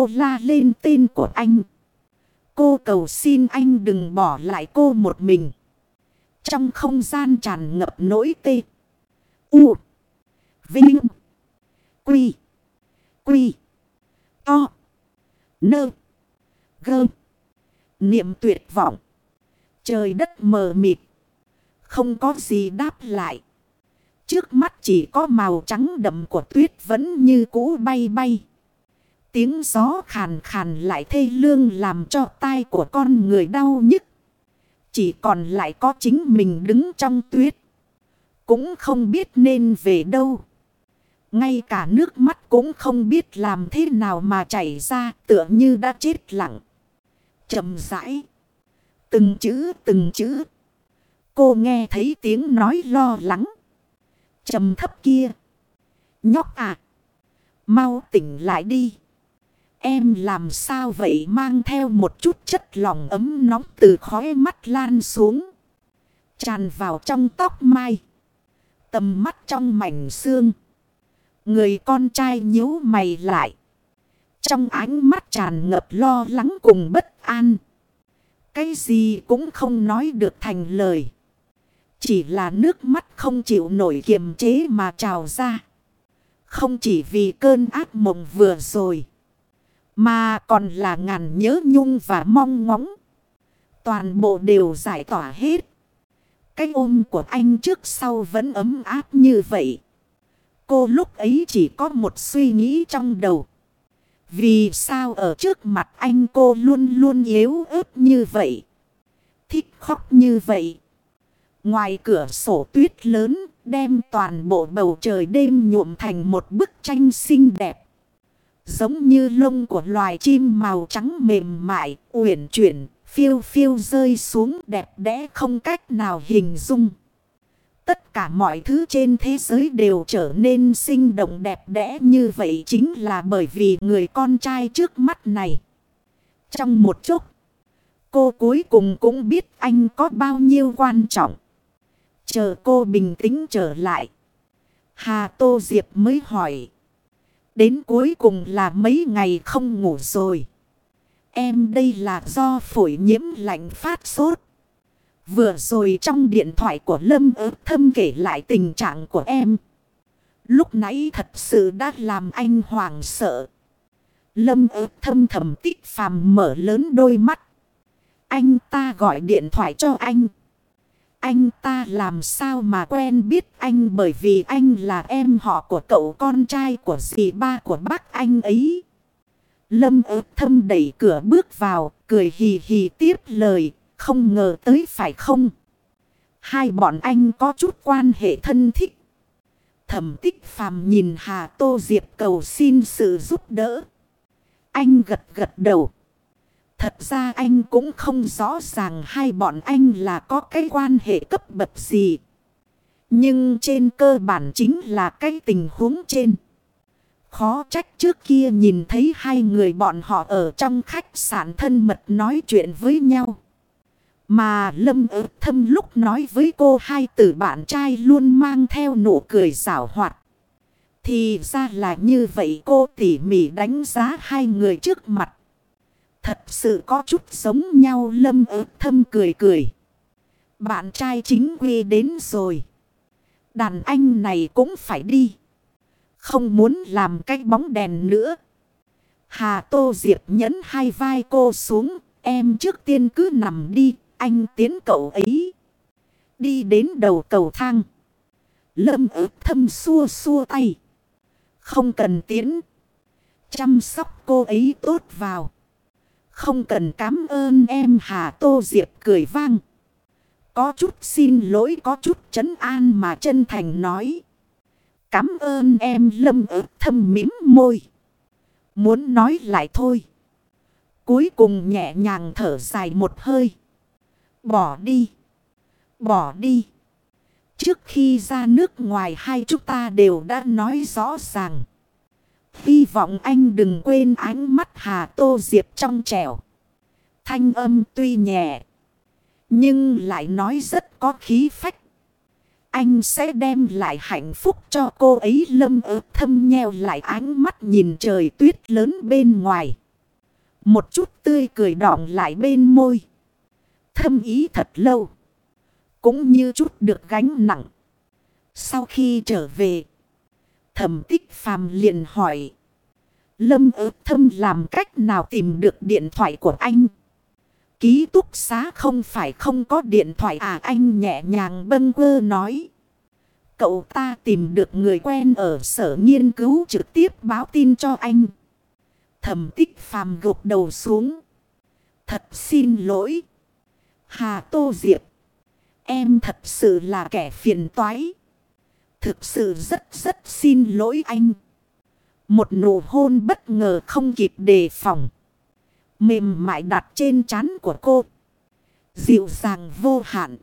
cô la lên tên của anh. Cô cầu xin anh đừng bỏ lại cô một mình. Trong không gian tràn ngập nỗi tê. U. Vinh. Quy. Quy. To. Nơ. Gơ. Niệm tuyệt vọng. Trời đất mờ mịt. Không có gì đáp lại. Trước mắt chỉ có màu trắng đậm của tuyết vẫn như cũ bay bay. Tiếng gió khàn khàn lại thê lương làm cho tai của con người đau nhức. Chỉ còn lại có chính mình đứng trong tuyết. Cũng không biết nên về đâu. Ngay cả nước mắt cũng không biết làm thế nào mà chảy ra, tựa như đã chết lặng. chậm rãi. Từng chữ từng chữ. Cô nghe thấy tiếng nói lo lắng. trầm thấp kia. Nhóc à. Mau tỉnh lại đi. Em làm sao vậy mang theo một chút chất lỏng ấm nóng từ khói mắt lan xuống. Tràn vào trong tóc mai. Tầm mắt trong mảnh xương. Người con trai nhíu mày lại. Trong ánh mắt tràn ngập lo lắng cùng bất an. Cái gì cũng không nói được thành lời. Chỉ là nước mắt không chịu nổi kiềm chế mà trào ra. Không chỉ vì cơn ác mộng vừa rồi. Mà còn là ngàn nhớ nhung và mong ngóng. Toàn bộ đều giải tỏa hết. Cái ôm của anh trước sau vẫn ấm áp như vậy. Cô lúc ấy chỉ có một suy nghĩ trong đầu. Vì sao ở trước mặt anh cô luôn luôn yếu ớt như vậy? Thích khóc như vậy. Ngoài cửa sổ tuyết lớn, đem toàn bộ bầu trời đêm nhuộm thành một bức tranh xinh đẹp. Giống như lông của loài chim màu trắng mềm mại, uyển chuyển, phiêu phiêu rơi xuống đẹp đẽ không cách nào hình dung. Tất cả mọi thứ trên thế giới đều trở nên sinh động đẹp đẽ như vậy chính là bởi vì người con trai trước mắt này. Trong một chút, cô cuối cùng cũng biết anh có bao nhiêu quan trọng. Chờ cô bình tĩnh trở lại. Hà Tô Diệp mới hỏi. Đến cuối cùng là mấy ngày không ngủ rồi. Em đây là do phổi nhiễm lạnh phát sốt. Vừa rồi trong điện thoại của Lâm ớt thâm kể lại tình trạng của em. Lúc nãy thật sự đã làm anh hoảng sợ. Lâm ớt thâm thầm tích phàm mở lớn đôi mắt. Anh ta gọi điện thoại cho anh. Anh ta làm sao mà quen biết anh bởi vì anh là em họ của cậu con trai của dì ba của bác anh ấy. Lâm ớt thâm đẩy cửa bước vào, cười hì hì tiếp lời, không ngờ tới phải không? Hai bọn anh có chút quan hệ thân thích. Thẩm tích phàm nhìn Hà Tô Diệp cầu xin sự giúp đỡ. Anh gật gật đầu. Thật ra anh cũng không rõ ràng hai bọn anh là có cái quan hệ cấp bậc gì. Nhưng trên cơ bản chính là cái tình huống trên. Khó trách trước kia nhìn thấy hai người bọn họ ở trong khách sạn thân mật nói chuyện với nhau. Mà Lâm ớt thâm lúc nói với cô hai tử bạn trai luôn mang theo nụ cười xảo hoạt. Thì ra là như vậy cô tỉ mỉ đánh giá hai người trước mặt. Thật sự có chút giống nhau, lâm ớt thâm cười cười. Bạn trai chính quy đến rồi. Đàn anh này cũng phải đi. Không muốn làm cái bóng đèn nữa. Hà Tô Diệp nhấn hai vai cô xuống. Em trước tiên cứ nằm đi. Anh tiến cậu ấy. Đi đến đầu cầu thang. Lâm ớt thâm xua xua tay. Không cần tiến. Chăm sóc cô ấy tốt vào. Không cần cảm ơn em Hà Tô Diệp cười vang. Có chút xin lỗi, có chút chấn an mà chân thành nói. Cảm ơn em lâm ớt thâm mím môi. Muốn nói lại thôi. Cuối cùng nhẹ nhàng thở dài một hơi. Bỏ đi. Bỏ đi. Trước khi ra nước ngoài hai chúng ta đều đã nói rõ ràng. Hy vọng anh đừng quên ánh mắt Hà Tô Diệp trong trẻo. Thanh âm tuy nhẹ. Nhưng lại nói rất có khí phách. Anh sẽ đem lại hạnh phúc cho cô ấy lâm ớt thâm nheo lại ánh mắt nhìn trời tuyết lớn bên ngoài. Một chút tươi cười đọng lại bên môi. Thâm ý thật lâu. Cũng như chút được gánh nặng. Sau khi trở về. Thẩm tích phàm liền hỏi. Lâm ớt thâm làm cách nào tìm được điện thoại của anh? Ký túc xá không phải không có điện thoại à anh nhẹ nhàng bâng quơ nói. Cậu ta tìm được người quen ở sở nghiên cứu trực tiếp báo tin cho anh. Thẩm tích phàm gục đầu xuống. Thật xin lỗi. Hà Tô Diệp. Em thật sự là kẻ phiền toái. Thực sự rất rất xin lỗi anh. Một nụ hôn bất ngờ không kịp đề phòng. Mềm mại đặt trên trán của cô. Dịu dàng vô hạn.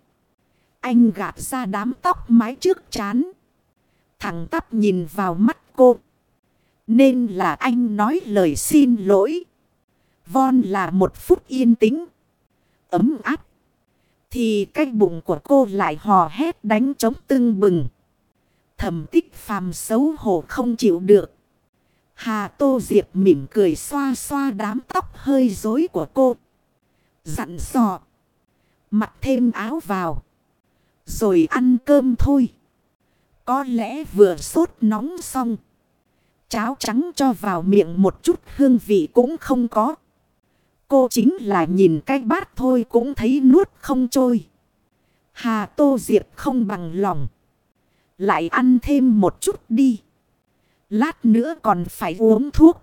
Anh gạt ra đám tóc mái trước chán. Thằng tắp nhìn vào mắt cô. Nên là anh nói lời xin lỗi. Von là một phút yên tĩnh. Ấm áp. Thì cái bụng của cô lại hò hét đánh trống tưng bừng. Thẩm tích phàm xấu hổ không chịu được. Hà Tô Diệp mỉm cười xoa xoa đám tóc hơi rối của cô. Dặn dò. Mặc thêm áo vào. Rồi ăn cơm thôi. Có lẽ vừa sốt nóng xong. Cháo trắng cho vào miệng một chút, hương vị cũng không có. Cô chính là nhìn cái bát thôi cũng thấy nuốt không trôi. Hà Tô Diệp không bằng lòng. Lại ăn thêm một chút đi. Lát nữa còn phải uống thuốc.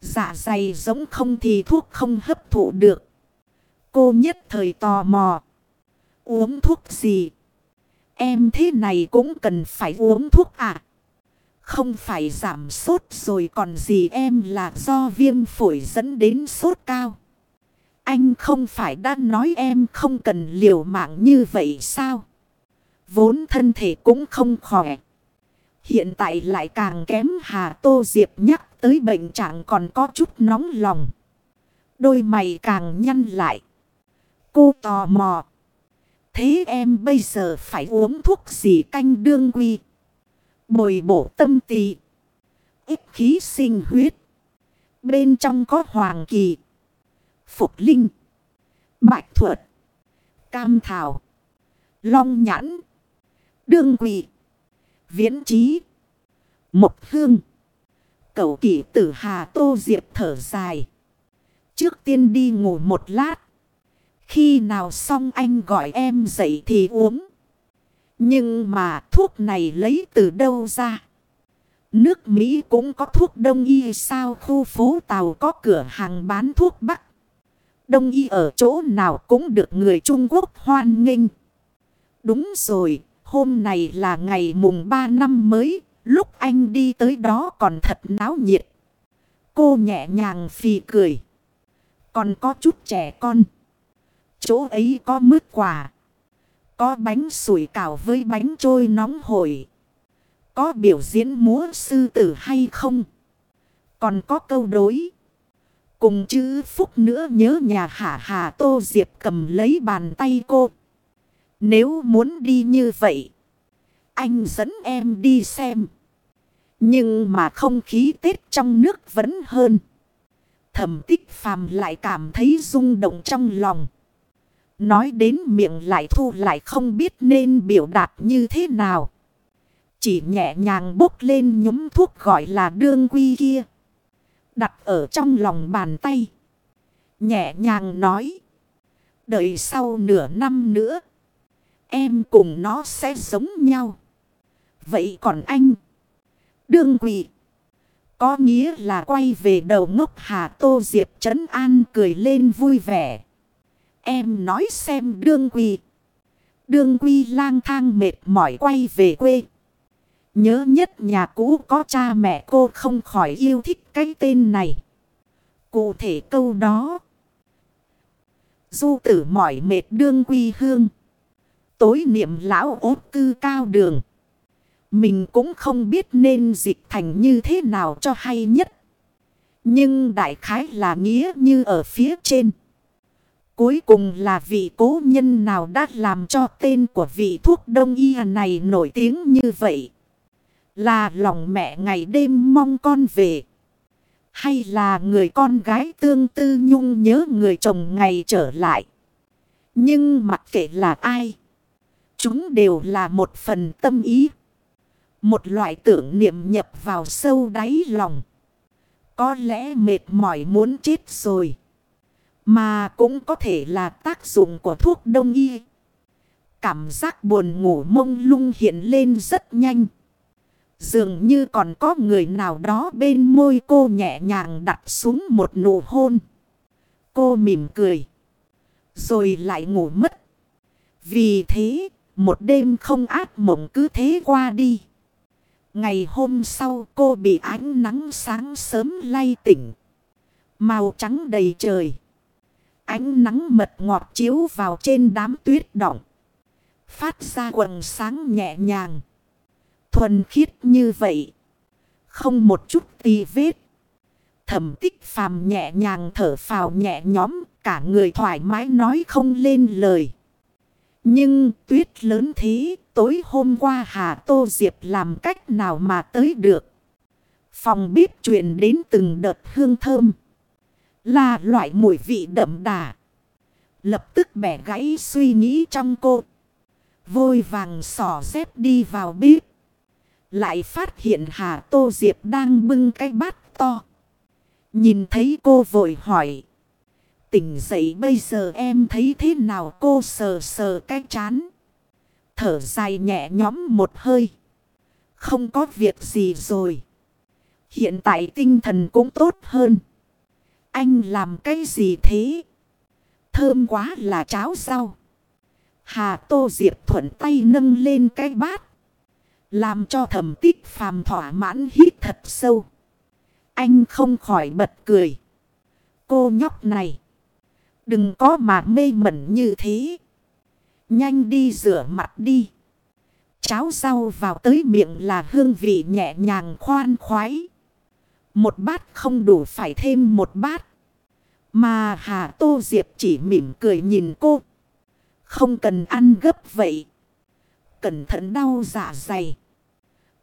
Dạ dày giống không thì thuốc không hấp thụ được. Cô nhất thời tò mò. Uống thuốc gì? Em thế này cũng cần phải uống thuốc à? Không phải giảm sốt rồi còn gì em là do viêm phổi dẫn đến sốt cao. Anh không phải đã nói em không cần liều mạng như vậy sao? Vốn thân thể cũng không khỏe. Hiện tại lại càng kém Hà Tô Diệp nhắc tới bệnh trạng còn có chút nóng lòng. Đôi mày càng nhăn lại. Cô tò mò. Thế em bây giờ phải uống thuốc gì canh đương quy? Bồi bổ tâm tỳ. Ít khí sinh huyết. Bên trong có hoàng kỳ. Phục linh. Bạch thuật. Cam thảo. Long nhãn. Đương quỷ. Viễn trí. Một hương. Cậu kỷ tử hà tô diệp thở dài. Trước tiên đi ngủ một lát. Khi nào xong anh gọi em dậy thì uống. Nhưng mà thuốc này lấy từ đâu ra? Nước Mỹ cũng có thuốc đông y sao khu phố Tàu có cửa hàng bán thuốc bắc. Đông y ở chỗ nào cũng được người Trung Quốc hoan nghênh. Đúng rồi, hôm này là ngày mùng 3 năm mới, lúc anh đi tới đó còn thật náo nhiệt. Cô nhẹ nhàng phì cười. Còn có chút trẻ con. Chỗ ấy có mứt quả. Có bánh sủi cảo với bánh trôi nóng hổi. Có biểu diễn múa sư tử hay không? Còn có câu đối. Cùng chữ phúc nữa nhớ nhà hả hà tô diệp cầm lấy bàn tay cô. Nếu muốn đi như vậy. Anh dẫn em đi xem. Nhưng mà không khí Tết trong nước vẫn hơn. Thẩm tích phàm lại cảm thấy rung động trong lòng. Nói đến miệng lại thu lại không biết nên biểu đạt như thế nào. Chỉ nhẹ nhàng bốc lên nhúm thuốc gọi là đương quy kia. Đặt ở trong lòng bàn tay. Nhẹ nhàng nói. Đợi sau nửa năm nữa. Em cùng nó sẽ giống nhau. Vậy còn anh? Đương quỷ. Có nghĩa là quay về đầu ngốc Hà Tô Diệp Trấn An cười lên vui vẻ. Em nói xem đương quy. Đương quy lang thang mệt mỏi quay về quê. Nhớ nhất nhà cũ có cha mẹ cô không khỏi yêu thích cái tên này. Cụ thể câu đó. Du tử mỏi mệt đương quy hương. Tối niệm lão ốt cư cao đường. Mình cũng không biết nên dịch thành như thế nào cho hay nhất. Nhưng đại khái là nghĩa như ở phía trên. Cuối cùng là vị cố nhân nào đã làm cho tên của vị thuốc đông y này nổi tiếng như vậy. Là lòng mẹ ngày đêm mong con về. Hay là người con gái tương tư nhung nhớ người chồng ngày trở lại. Nhưng mặc kệ là ai. Chúng đều là một phần tâm ý. Một loại tưởng niệm nhập vào sâu đáy lòng. Có lẽ mệt mỏi muốn chết rồi. Mà cũng có thể là tác dụng của thuốc đông y. Cảm giác buồn ngủ mông lung hiện lên rất nhanh. Dường như còn có người nào đó bên môi cô nhẹ nhàng đặt xuống một nụ hôn. Cô mỉm cười. Rồi lại ngủ mất. Vì thế, một đêm không ác mộng cứ thế qua đi. Ngày hôm sau cô bị ánh nắng sáng sớm lay tỉnh. Màu trắng đầy trời. Ánh nắng mật ngọt chiếu vào trên đám tuyết động. Phát ra quần sáng nhẹ nhàng. Thuần khiết như vậy. Không một chút tì vết. Thẩm tích phàm nhẹ nhàng thở phào nhẹ nhõm. Cả người thoải mái nói không lên lời. Nhưng, tuyết lớn thế. Tối hôm qua Hà Tô Diệp làm cách nào mà tới được. Phòng bếp truyền đến từng đợt hương thơm. Là loại mùi vị đậm đà. Lập tức bẻ gãy suy nghĩ trong cô. Vôi vàng sỏ dép đi vào bếp. Lại phát hiện Hà Tô Diệp đang bưng cái bát to. Nhìn thấy cô vội hỏi. Tỉnh dậy bây giờ em thấy thế nào cô sờ sờ cái chán. Thở dài nhẹ nhõm một hơi. Không có việc gì rồi. Hiện tại tinh thần cũng tốt hơn. Anh làm cái gì thế? Thơm quá là cháo rau. Hà Tô Diệp thuận tay nâng lên cái bát. Làm cho thẩm tích phàm thỏa mãn hít thật sâu. Anh không khỏi bật cười. Cô nhóc này. Đừng có mà mê mẩn như thế. Nhanh đi rửa mặt đi. Cháo rau vào tới miệng là hương vị nhẹ nhàng khoan khoái. Một bát không đủ phải thêm một bát. Mà Hà Tô Diệp chỉ mỉm cười nhìn cô. Không cần ăn gấp vậy. Cẩn thận đau dạ dày.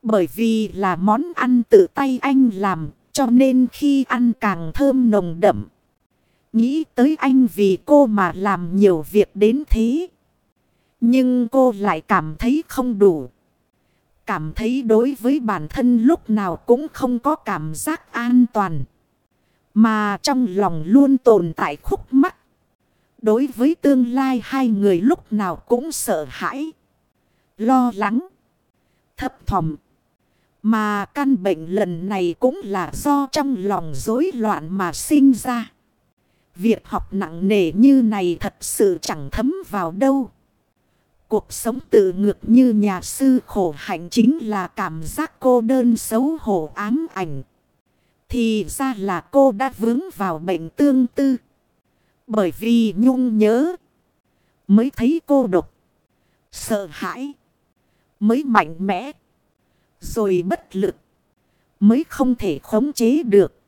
Bởi vì là món ăn tự tay anh làm. Cho nên khi ăn càng thơm nồng đậm. Nghĩ tới anh vì cô mà làm nhiều việc đến thế. Nhưng cô lại cảm thấy không đủ. Cảm thấy đối với bản thân lúc nào cũng không có cảm giác an toàn. Mà trong lòng luôn tồn tại khúc mắc. Đối với tương lai hai người lúc nào cũng sợ hãi. Lo lắng. Thấp thỏm. Mà căn bệnh lần này cũng là do trong lòng rối loạn mà sinh ra. Việc học nặng nề như này thật sự chẳng thấm vào đâu. Cuộc sống tự ngược như nhà sư khổ hạnh chính là cảm giác cô đơn xấu hổ ám ảnh. Thì ra là cô đã vướng vào bệnh tương tư. Bởi vì nhung nhớ. Mới thấy cô độc. Sợ hãi. Mới mạnh mẽ. Rồi bất lực. Mới không thể khống chế được.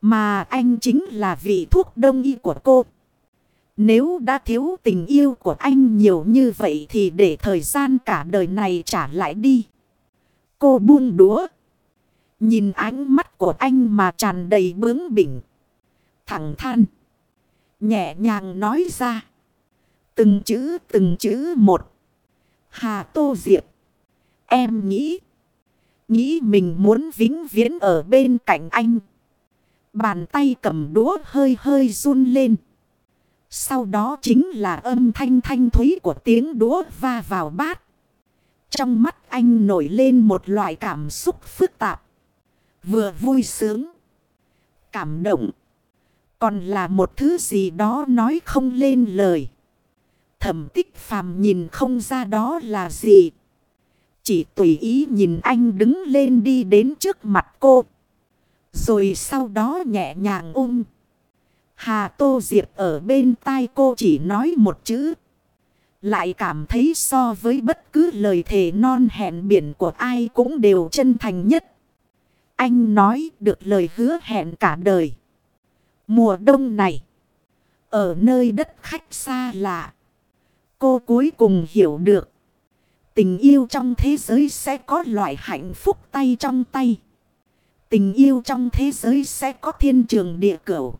Mà anh chính là vị thuốc đông y của cô. Nếu đã thiếu tình yêu của anh nhiều như vậy thì để thời gian cả đời này trả lại đi. Cô buông đũa. Nhìn ánh mắt của anh mà tràn đầy bướng bỉnh. Thẳng than. Nhẹ nhàng nói ra. Từng chữ từng chữ một. Hà Tô Diệp. Em nghĩ. Nghĩ mình muốn vĩnh viễn ở bên cạnh anh. Bàn tay cầm đũa hơi hơi run lên. Sau đó chính là âm thanh thanh thúy của tiếng đũa va vào bát. Trong mắt anh nổi lên một loại cảm xúc phức tạp. Vừa vui sướng. Cảm động. Còn là một thứ gì đó nói không lên lời. Thẩm tích phàm nhìn không ra đó là gì. Chỉ tùy ý nhìn anh đứng lên đi đến trước mặt cô. Rồi sau đó nhẹ nhàng ôm. Hà Tô Diệp ở bên tai cô chỉ nói một chữ. Lại cảm thấy so với bất cứ lời thề non hẹn biển của ai cũng đều chân thành nhất. Anh nói được lời hứa hẹn cả đời. Mùa đông này. Ở nơi đất khách xa lạ. Cô cuối cùng hiểu được. Tình yêu trong thế giới sẽ có loại hạnh phúc tay trong tay. Tình yêu trong thế giới sẽ có thiên trường địa cửu.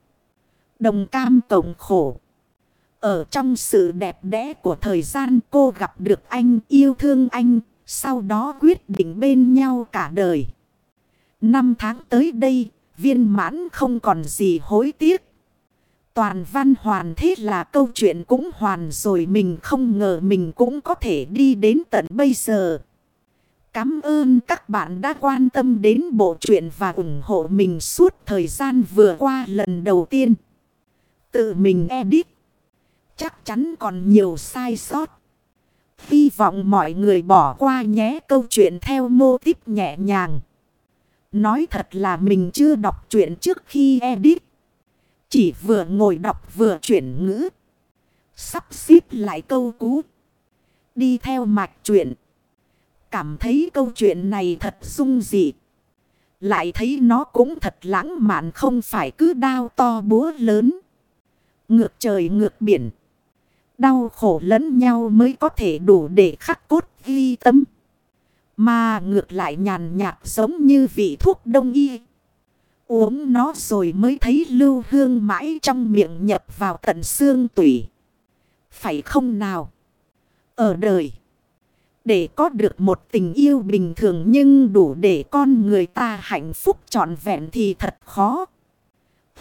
Đồng cam cộng khổ. Ở trong sự đẹp đẽ của thời gian cô gặp được anh, yêu thương anh. Sau đó quyết định bên nhau cả đời. Năm tháng tới đây, viên mãn không còn gì hối tiếc. Toàn văn hoàn thế là câu chuyện cũng hoàn rồi, mình không ngờ mình cũng có thể đi đến tận bây giờ. Cảm ơn các bạn đã quan tâm đến bộ truyện và ủng hộ mình suốt thời gian vừa qua lần đầu tiên. Tự mình edit. Chắc chắn còn nhiều sai sót. Hy vọng mọi người bỏ qua nhé câu chuyện theo mô típ nhẹ nhàng. Nói thật là mình chưa đọc truyện trước khi edit. Chỉ vừa ngồi đọc vừa chuyển ngữ. Sắp xếp lại câu cú. Đi theo mạch truyện. Cảm thấy câu chuyện này thật sung dị. Lại thấy nó cũng thật lãng mạn không phải cứ đao to búa lớn. Ngược trời ngược biển. Đau khổ lẫn nhau mới có thể đủ để khắc cốt ghi tâm. Mà ngược lại nhàn nhạt giống như vị thuốc đông y. Uống nó rồi mới thấy lưu hương mãi trong miệng nhập vào tận xương tủy. Phải không nào? Ở đời. Để có được một tình yêu bình thường nhưng đủ để con người ta hạnh phúc trọn vẹn thì thật khó.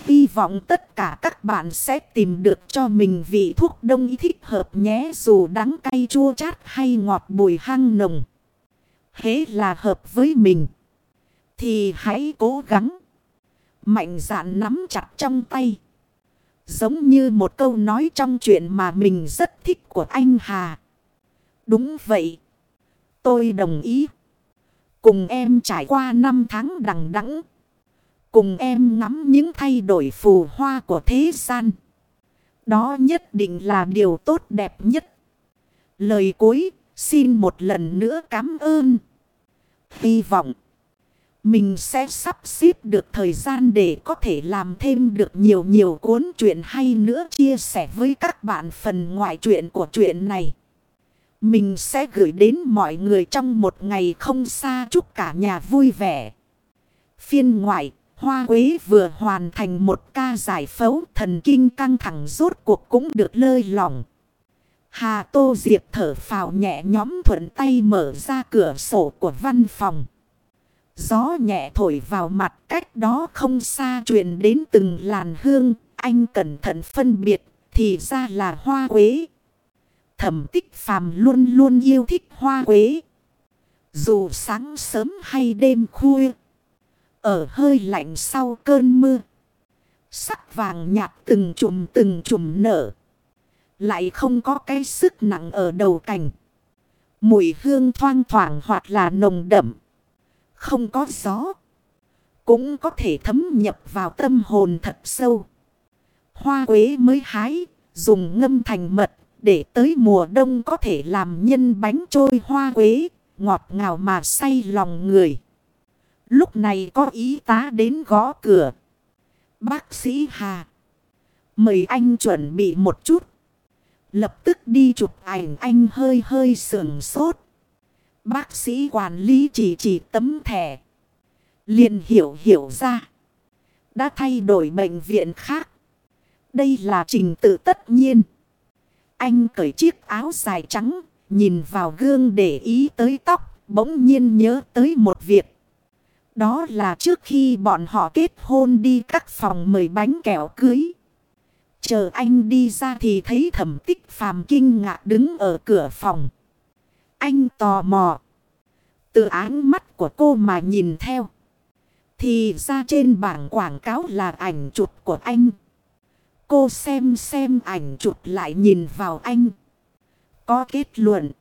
Hy vọng tất cả các bạn sẽ tìm được cho mình vị thuốc đông y thích hợp nhé, dù đắng cay chua chát hay ngọt bùi hăng nồng. Hế là hợp với mình. Thì hãy cố gắng. Mạnh dạn nắm chặt trong tay. Giống như một câu nói trong chuyện mà mình rất thích của anh Hà. Đúng vậy. Tôi đồng ý. Cùng em trải qua năm tháng đằng đẵng Cùng em ngắm những thay đổi phù hoa của thế gian. Đó nhất định là điều tốt đẹp nhất. Lời cuối, xin một lần nữa cảm ơn. Hy vọng mình sẽ sắp xếp được thời gian để có thể làm thêm được nhiều nhiều cuốn truyện hay nữa chia sẻ với các bạn phần ngoại truyện của truyện này. Mình sẽ gửi đến mọi người trong một ngày không xa chúc cả nhà vui vẻ. Phiên ngoại, Hoa Quế vừa hoàn thành một ca giải phẫu thần kinh căng thẳng rốt cuộc cũng được lơi lỏng. Hà Tô Diệp thở phào nhẹ nhóm thuận tay mở ra cửa sổ của văn phòng. Gió nhẹ thổi vào mặt cách đó không xa truyền đến từng làn hương. Anh cẩn thận phân biệt thì ra là hoa quế. Thẩm tích phàm luôn luôn yêu thích hoa quế. Dù sáng sớm hay đêm khuya. Ở hơi lạnh sau cơn mưa. Sắc vàng nhạt từng chùm từng chùm nở. Lại không có cái sức nặng ở đầu cành. Mùi hương thoang thoảng hoặc là nồng đậm. Không có gió. Cũng có thể thấm nhập vào tâm hồn thật sâu. Hoa quế mới hái. Dùng ngâm thành mật. Để tới mùa đông có thể làm nhân bánh trôi hoa quế. Ngọt ngào mà say lòng người. Lúc này có ý tá đến gõ cửa. Bác sĩ Hà. Mời anh chuẩn bị một chút. Lập tức đi chụp ảnh anh hơi hơi sườn sốt. Bác sĩ quản lý chỉ chỉ tấm thẻ. liền hiểu hiểu ra. Đã thay đổi bệnh viện khác. Đây là trình tự tất nhiên. Anh cởi chiếc áo dài trắng. Nhìn vào gương để ý tới tóc. Bỗng nhiên nhớ tới một việc. Đó là trước khi bọn họ kết hôn đi các phòng mời bánh kẹo cưới. Chờ anh đi ra thì thấy thẩm tích phàm kinh ngạc đứng ở cửa phòng. Anh tò mò. Từ áng mắt của cô mà nhìn theo. Thì ra trên bảng quảng cáo là ảnh chụp của anh. Cô xem xem ảnh chụp lại nhìn vào anh. Có kết luận.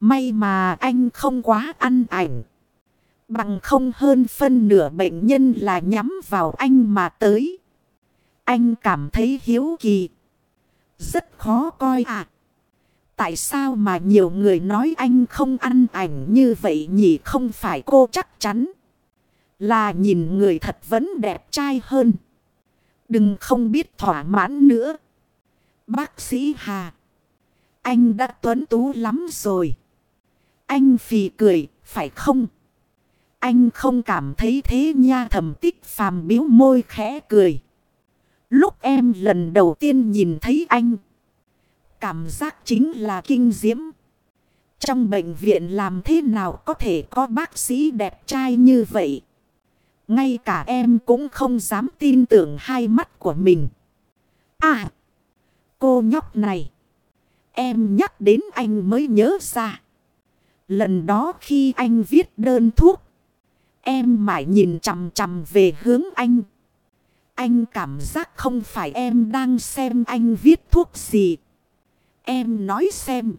May mà anh không quá ăn ảnh. Bằng không hơn phân nửa bệnh nhân là nhắm vào anh mà tới. Anh cảm thấy hiếu kỳ. Rất khó coi à. Tại sao mà nhiều người nói anh không ăn ảnh như vậy nhỉ không phải cô chắc chắn. Là nhìn người thật vẫn đẹp trai hơn. Đừng không biết thỏa mãn nữa. Bác sĩ Hà. Anh đã tuấn tú lắm rồi. Anh phì cười, phải không? Anh không cảm thấy thế nha thầm tích phàm biếu môi khẽ cười. Lúc em lần đầu tiên nhìn thấy anh. Cảm giác chính là kinh diễm. Trong bệnh viện làm thế nào có thể có bác sĩ đẹp trai như vậy? Ngay cả em cũng không dám tin tưởng hai mắt của mình. À! Cô nhóc này! Em nhắc đến anh mới nhớ ra. Lần đó khi anh viết đơn thuốc. Em mãi nhìn chằm chằm về hướng anh. Anh cảm giác không phải em đang xem anh viết thuốc gì. Em nói xem.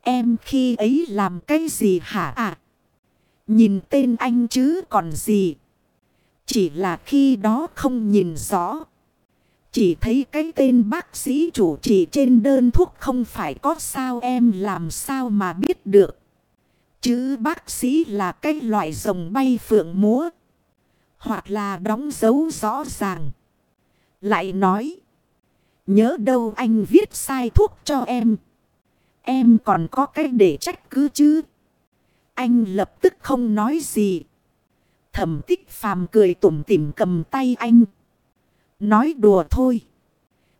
Em khi ấy làm cái gì hả à? Nhìn tên anh chứ còn gì. Chỉ là khi đó không nhìn rõ. Chỉ thấy cái tên bác sĩ chủ trị trên đơn thuốc không phải có sao em làm sao mà biết được. Chứ bác sĩ là cái loại rồng bay phượng múa. Hoặc là đóng dấu rõ ràng. Lại nói. Nhớ đâu anh viết sai thuốc cho em. Em còn có cái để trách cứ chứ. Anh lập tức không nói gì. Thẩm tích phàm cười tủm tỉm cầm tay anh. Nói đùa thôi.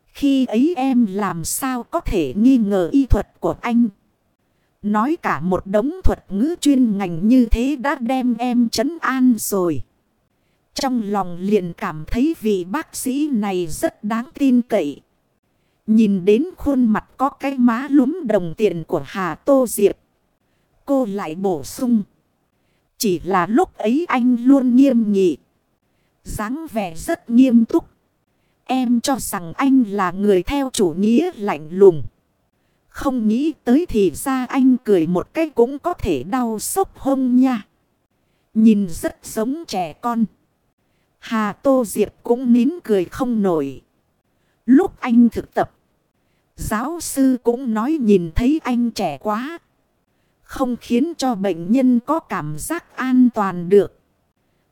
Khi ấy em làm sao có thể nghi ngờ y thuật của anh. Nói cả một đống thuật ngữ chuyên ngành như thế đã đem em chấn an rồi. Trong lòng liền cảm thấy vị bác sĩ này rất đáng tin cậy. Nhìn đến khuôn mặt có cái má lúm đồng tiền của Hà Tô Diệp. Cô lại bổ sung. Chỉ là lúc ấy anh luôn nghiêm nghị. dáng vẻ rất nghiêm túc. Em cho rằng anh là người theo chủ nghĩa lạnh lùng. Không nghĩ tới thì ra anh cười một cái cũng có thể đau sốc hông nha. Nhìn rất giống trẻ con. Hà Tô Diệp cũng nín cười không nổi. Lúc anh thực tập. Giáo sư cũng nói nhìn thấy anh trẻ quá. Không khiến cho bệnh nhân có cảm giác an toàn được.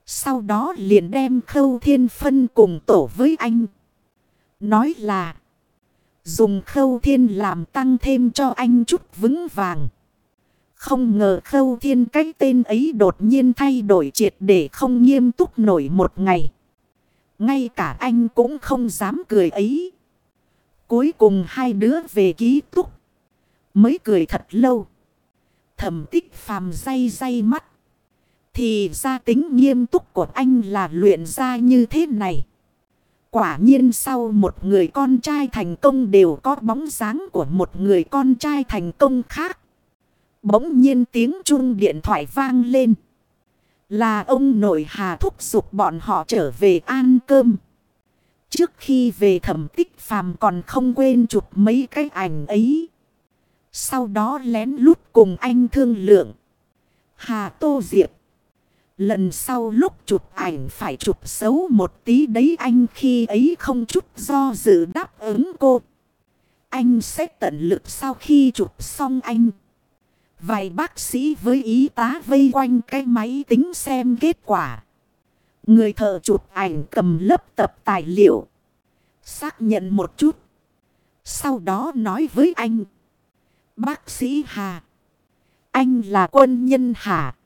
Sau đó liền đem khâu thiên phân cùng tổ với anh. Nói là. Dùng khâu thiên làm tăng thêm cho anh chút vững vàng. Không ngờ khâu thiên cái tên ấy đột nhiên thay đổi triệt để không nghiêm túc nổi một ngày. Ngay cả anh cũng không dám cười ấy. Cuối cùng hai đứa về ký túc. Mới cười thật lâu thầm tích phàm day day mắt. Thì ra tính nghiêm túc của anh là luyện ra như thế này. Quả nhiên sau một người con trai thành công đều có bóng dáng của một người con trai thành công khác. Bỗng nhiên tiếng chuông điện thoại vang lên. Là ông nội hà thúc giục bọn họ trở về ăn cơm. Trước khi về thẩm tích phàm còn không quên chụp mấy cái ảnh ấy. Sau đó lén lút cùng anh thương lượng. Hà Tô Diệp. Lần sau lúc chụp ảnh phải chụp xấu một tí đấy anh khi ấy không chút do dự đáp ứng cô. Anh sẽ tận lực sau khi chụp xong anh. Vài bác sĩ với ý tá vây quanh cái máy tính xem kết quả. Người thợ chụp ảnh cầm lớp tập tài liệu. Xác nhận một chút. Sau đó nói với anh. Bác sĩ Hà. Anh là quân nhân Hà.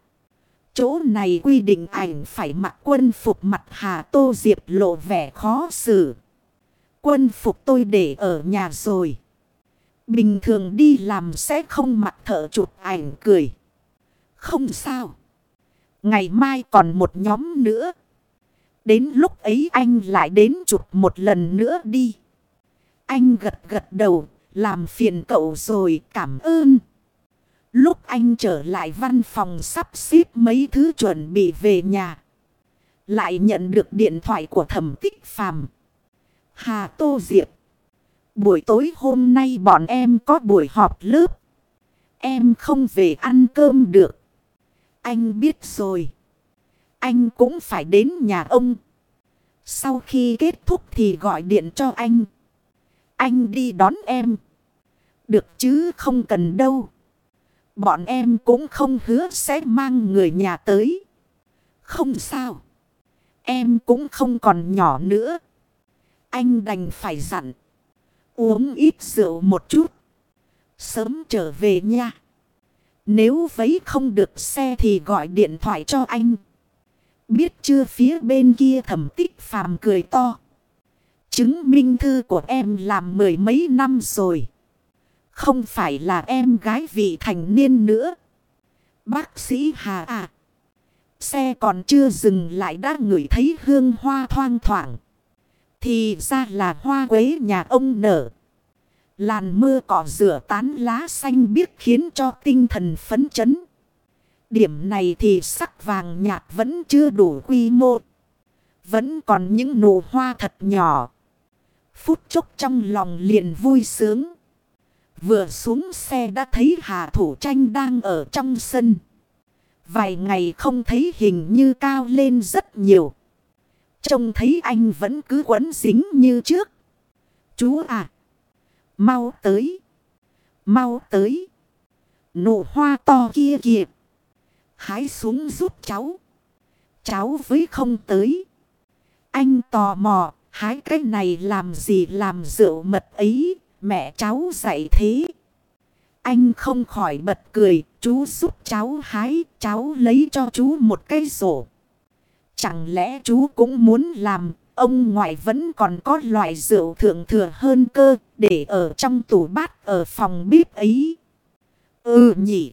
Chỗ này quy định ảnh phải mặc quân phục mặt Hà Tô Diệp lộ vẻ khó xử. Quân phục tôi để ở nhà rồi. Bình thường đi làm sẽ không mặc thợ chụp ảnh cười. Không sao. Ngày mai còn một nhóm nữa. Đến lúc ấy anh lại đến chụp một lần nữa đi. Anh gật gật đầu, làm phiền cậu rồi, cảm ơn. Lúc anh trở lại văn phòng sắp xếp mấy thứ chuẩn bị về nhà. Lại nhận được điện thoại của thẩm tích phàm. Hà Tô Diệp. Buổi tối hôm nay bọn em có buổi họp lớp. Em không về ăn cơm được. Anh biết rồi. Anh cũng phải đến nhà ông. Sau khi kết thúc thì gọi điện cho anh. Anh đi đón em. Được chứ không cần đâu. Bọn em cũng không hứa sẽ mang người nhà tới. Không sao. Em cũng không còn nhỏ nữa. Anh đành phải dặn. Uống ít rượu một chút. Sớm trở về nha. Nếu vấy không được xe thì gọi điện thoại cho anh. Biết chưa phía bên kia thẩm tích phàm cười to. Chứng minh thư của em làm mười mấy năm rồi. Không phải là em gái vị thành niên nữa. Bác sĩ Hà à. Xe còn chưa dừng lại đã ngửi thấy hương hoa thoang thoảng. Thì ra là hoa quế nhà ông nở. Làn mưa cỏ rửa tán lá xanh biếc khiến cho tinh thần phấn chấn. Điểm này thì sắc vàng nhạt vẫn chưa đủ quy mô. Vẫn còn những nụ hoa thật nhỏ. Phút chốc trong lòng liền vui sướng. Vừa xuống xe đã thấy Hà Thủ Tranh đang ở trong sân. Vài ngày không thấy hình như cao lên rất nhiều. Trông thấy anh vẫn cứ quấn dính như trước. Chú à! Mau tới! Mau tới! Nụ hoa to kia kìa! Hái xuống giúp cháu. Cháu với không tới. Anh tò mò, hái cái này làm gì làm rượu mật ấy, mẹ cháu dạy thế. Anh không khỏi bật cười, chú giúp cháu hái, cháu lấy cho chú một cây rổ. Chẳng lẽ chú cũng muốn làm, ông ngoại vẫn còn có loại rượu thượng thừa hơn cơ, để ở trong tủ bát ở phòng bếp ấy. Ừ nhỉ.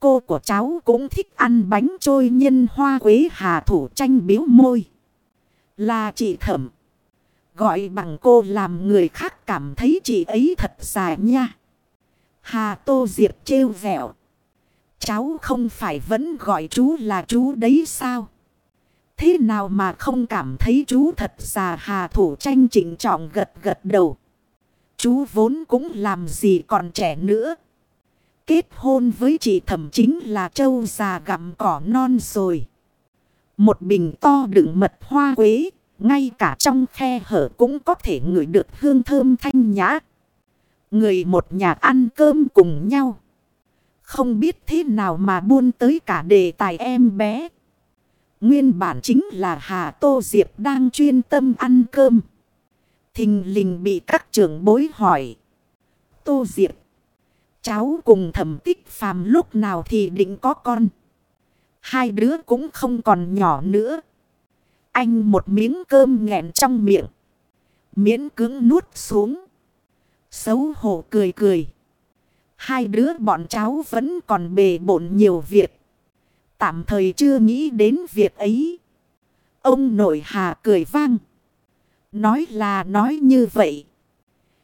Cô của cháu cũng thích ăn bánh trôi nhân hoa quế hà thủ tranh biếu môi. Là chị thẩm. Gọi bằng cô làm người khác cảm thấy chị ấy thật dài nha. Hà Tô Diệp trêu vẹo. Cháu không phải vẫn gọi chú là chú đấy sao? Thế nào mà không cảm thấy chú thật già hà thủ tranh chỉnh trọng gật gật đầu. Chú vốn cũng làm gì còn trẻ nữa. Kết hôn với chị thẩm chính là châu già gặm cỏ non rồi. Một bình to đựng mật hoa quế, ngay cả trong khe hở cũng có thể ngửi được hương thơm thanh nhã. Người một nhà ăn cơm cùng nhau. Không biết thế nào mà buôn tới cả đề tài em bé. Nguyên bản chính là Hà Tô Diệp đang chuyên tâm ăn cơm. Thình lình bị các trưởng bối hỏi. Tô Diệp. Cháu cùng thẩm tích phàm lúc nào thì định có con. Hai đứa cũng không còn nhỏ nữa. Anh một miếng cơm nghẹn trong miệng. Miễn cứng nuốt xuống. Xấu hổ cười cười. Hai đứa bọn cháu vẫn còn bề bộn nhiều việc. Tạm thời chưa nghĩ đến việc ấy. Ông nội hà cười vang. Nói là nói như vậy.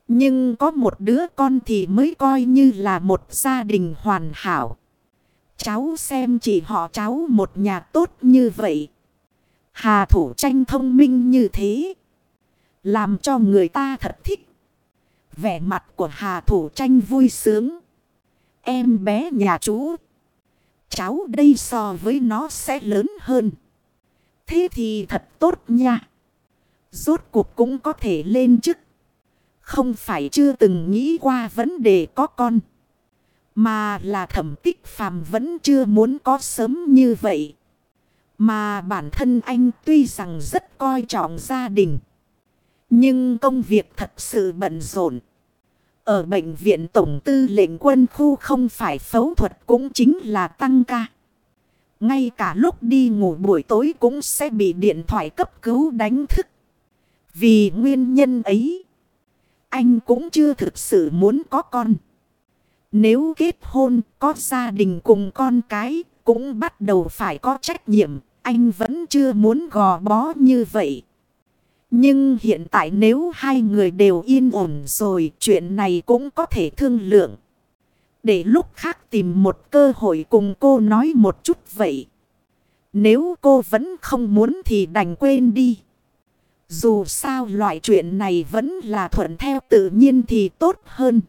Nhưng có một đứa con thì mới coi như là một gia đình hoàn hảo. Cháu xem chỉ họ cháu một nhà tốt như vậy. Hà thủ tranh thông minh như thế. Làm cho người ta thật thích. Vẻ mặt của Hà thủ tranh vui sướng. Em bé nhà chú. Cháu đây so với nó sẽ lớn hơn. Thế thì thật tốt nha. Rốt cuộc cũng có thể lên chức. Không phải chưa từng nghĩ qua vấn đề có con. Mà là thẩm tích phàm vẫn chưa muốn có sớm như vậy. Mà bản thân anh tuy rằng rất coi trọng gia đình. Nhưng công việc thật sự bận rộn. Ở bệnh viện tổng tư lệnh quân khu không phải phẫu thuật cũng chính là tăng ca. Ngay cả lúc đi ngủ buổi tối cũng sẽ bị điện thoại cấp cứu đánh thức. Vì nguyên nhân ấy, anh cũng chưa thực sự muốn có con. Nếu kết hôn, có gia đình cùng con cái, cũng bắt đầu phải có trách nhiệm. Anh vẫn chưa muốn gò bó như vậy. Nhưng hiện tại nếu hai người đều yên ổn rồi, chuyện này cũng có thể thương lượng. Để lúc khác tìm một cơ hội cùng cô nói một chút vậy. Nếu cô vẫn không muốn thì đành quên đi. Dù sao loại chuyện này vẫn là thuận theo tự nhiên thì tốt hơn.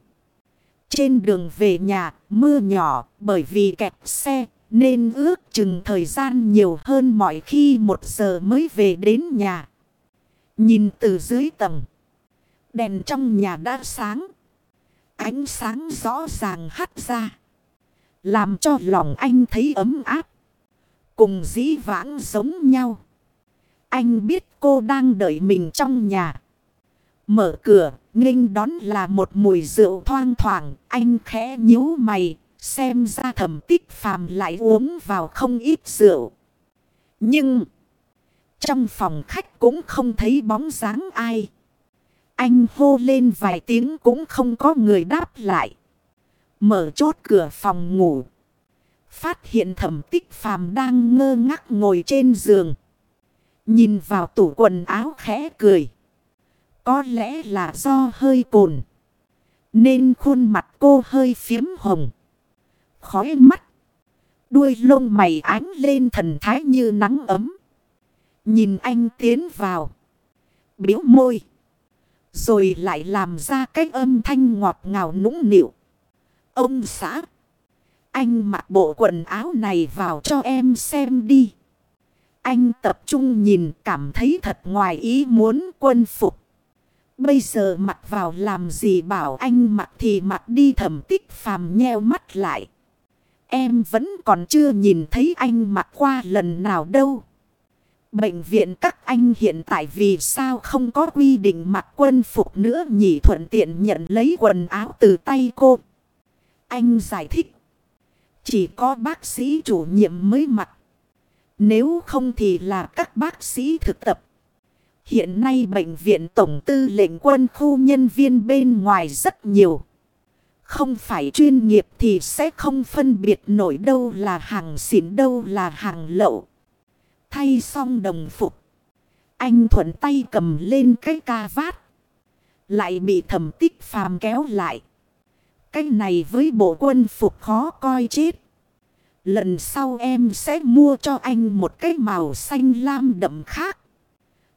Trên đường về nhà, mưa nhỏ bởi vì kẹt xe nên ước chừng thời gian nhiều hơn mọi khi một giờ mới về đến nhà. Nhìn từ dưới tầng, đèn trong nhà đã sáng. Ánh sáng rõ ràng hắt ra. Làm cho lòng anh thấy ấm áp. Cùng dĩ vãng giống nhau. Anh biết cô đang đợi mình trong nhà. Mở cửa, nghênh đón là một mùi rượu thoang thoảng. Anh khẽ nhíu mày, Xem ra thẩm tích phàm lại uống vào không ít rượu. Nhưng... Trong phòng khách cũng không thấy bóng dáng ai. Anh hô lên vài tiếng cũng không có người đáp lại. Mở chốt cửa phòng ngủ. Phát hiện thẩm tích phàm đang ngơ ngác ngồi trên giường. Nhìn vào tủ quần áo khẽ cười. Có lẽ là do hơi cồn. Nên khuôn mặt cô hơi phiếm hồng. Khói mắt. Đuôi lông mày ánh lên thần thái như nắng ấm. Nhìn anh tiến vào. biểu môi. Rồi lại làm ra cái âm thanh ngọt ngào nũng nịu. Ông xã. Anh mặc bộ quần áo này vào cho em xem đi. Anh tập trung nhìn cảm thấy thật ngoài ý muốn quân phục. Bây giờ mặc vào làm gì bảo anh mặc thì mặc đi thẩm tích phàm nheo mắt lại. Em vẫn còn chưa nhìn thấy anh mặc qua lần nào đâu. Bệnh viện các anh hiện tại vì sao không có quy định mặc quân phục nữa nhỉ thuận tiện nhận lấy quần áo từ tay cô. Anh giải thích. Chỉ có bác sĩ chủ nhiệm mới mặc. Nếu không thì là các bác sĩ thực tập. Hiện nay bệnh viện tổng tư lệnh quân khu nhân viên bên ngoài rất nhiều. Không phải chuyên nghiệp thì sẽ không phân biệt nổi đâu là hàng xỉn đâu là hàng lậu. Thay xong đồng phục. Anh thuận tay cầm lên cái ca vát. Lại bị thẩm tích phàm kéo lại. Cái này với bộ quân phục khó coi chết. Lần sau em sẽ mua cho anh một cái màu xanh lam đậm khác.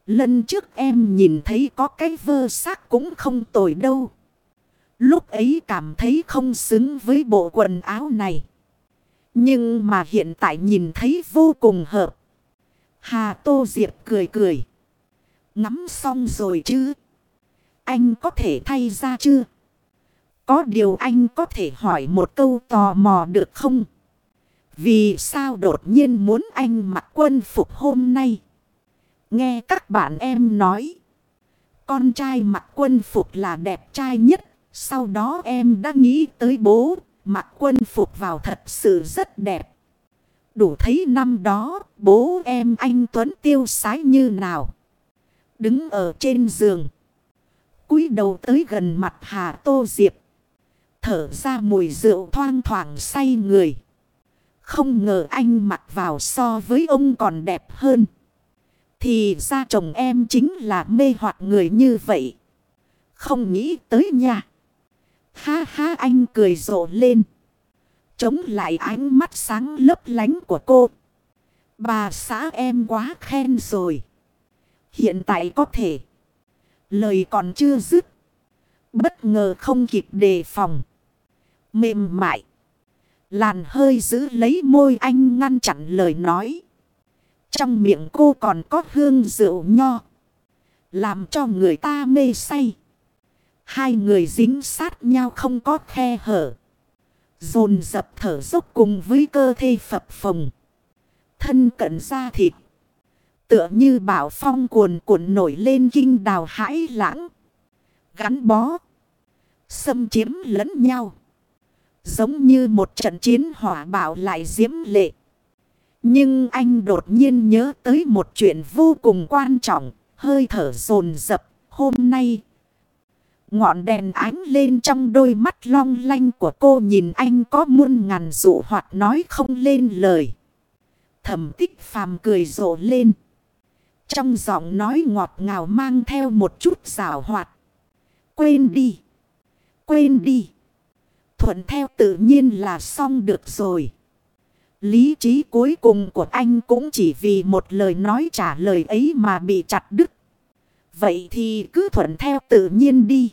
Lần trước em nhìn thấy có cái vơ sắc cũng không tồi đâu. Lúc ấy cảm thấy không xứng với bộ quần áo này. Nhưng mà hiện tại nhìn thấy vô cùng hợp. Hà Tô Diệp cười cười. Ngắm xong rồi chứ. Anh có thể thay ra chưa? Có điều anh có thể hỏi một câu tò mò được không? Vì sao đột nhiên muốn anh mặc quân phục hôm nay? Nghe các bạn em nói. Con trai mặc quân phục là đẹp trai nhất. Sau đó em đã nghĩ tới bố. Mặc quân phục vào thật sự rất đẹp. Đủ thấy năm đó, bố em anh Tuấn tiêu sái như nào. Đứng ở trên giường. cúi đầu tới gần mặt Hà Tô Diệp. Thở ra mùi rượu thoang thoảng say người. Không ngờ anh mặc vào so với ông còn đẹp hơn. Thì ra chồng em chính là mê hoặc người như vậy. Không nghĩ tới nha. Ha ha, anh cười rộ lên. Chống lại ánh mắt sáng lấp lánh của cô. Bà xã em quá khen rồi. Hiện tại có thể. Lời còn chưa dứt. Bất ngờ không kịp đề phòng. Mềm mại. Làn hơi giữ lấy môi anh ngăn chặn lời nói. Trong miệng cô còn có hương rượu nho. Làm cho người ta mê say. Hai người dính sát nhau không có khe hở. Dồn dập thở dốc cùng với cơ thể phập phồng. Thân cận ra thịt. Tựa như bảo phong cuồn cuộn nổi lên kinh đào hãi lãng. Gắn bó. Xâm chiếm lẫn nhau. Giống như một trận chiến hỏa bạo lại diễm lệ. Nhưng anh đột nhiên nhớ tới một chuyện vô cùng quan trọng. Hơi thở dồn dập hôm nay. Ngọn đèn ánh lên trong đôi mắt long lanh của cô nhìn anh có muôn ngàn dụ hoặc nói không lên lời. Thẩm tích phàm cười rộ lên. Trong giọng nói ngọt ngào mang theo một chút rào hoạt. Quên đi. Quên đi. Thuận theo tự nhiên là xong được rồi. Lý trí cuối cùng của anh cũng chỉ vì một lời nói trả lời ấy mà bị chặt đứt. Vậy thì cứ thuận theo tự nhiên đi.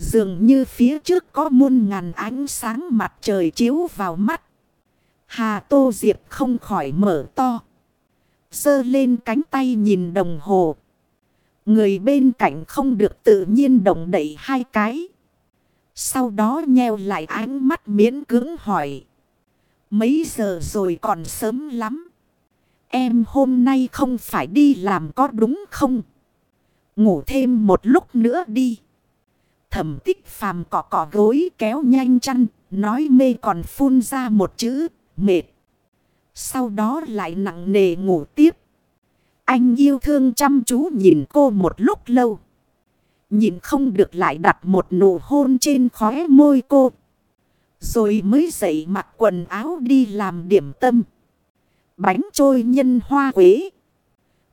Dường như phía trước có muôn ngàn ánh sáng mặt trời chiếu vào mắt. Hà Tô Diệp không khỏi mở to. Sơ lên cánh tay nhìn đồng hồ. Người bên cạnh không được tự nhiên động đẩy hai cái. Sau đó nheo lại ánh mắt miễn cưỡng hỏi. Mấy giờ rồi còn sớm lắm. Em hôm nay không phải đi làm có đúng không? Ngủ thêm một lúc nữa đi. Thẩm tích phàm cỏ cỏ gối kéo nhanh chăn. Nói mê còn phun ra một chữ. Mệt. Sau đó lại nặng nề ngủ tiếp. Anh yêu thương chăm chú nhìn cô một lúc lâu. Nhìn không được lại đặt một nụ hôn trên khóe môi cô. Rồi mới dậy mặc quần áo đi làm điểm tâm. Bánh trôi nhân hoa quế.